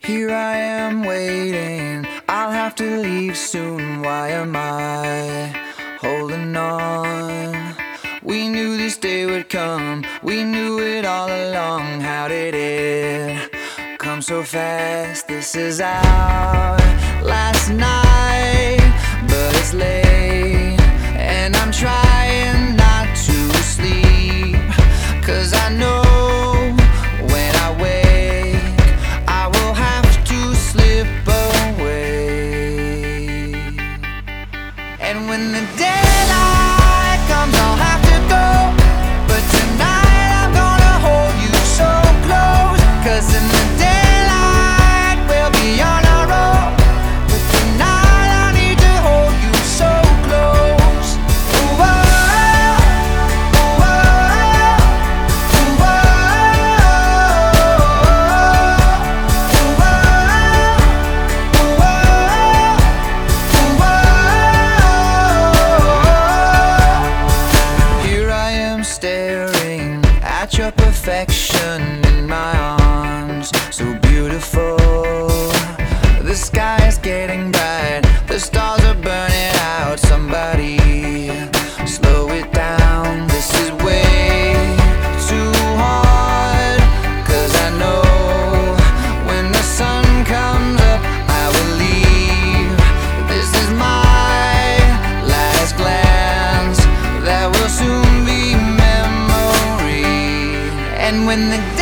Here I am waiting. I'll have to leave soon. Why am I holding on? We knew this day would come. We knew it all along. How did it come so fast? This is our last night, but it's late. And when the day got your perfection in my arms. So beautiful. The sky is getting bright. The stars and the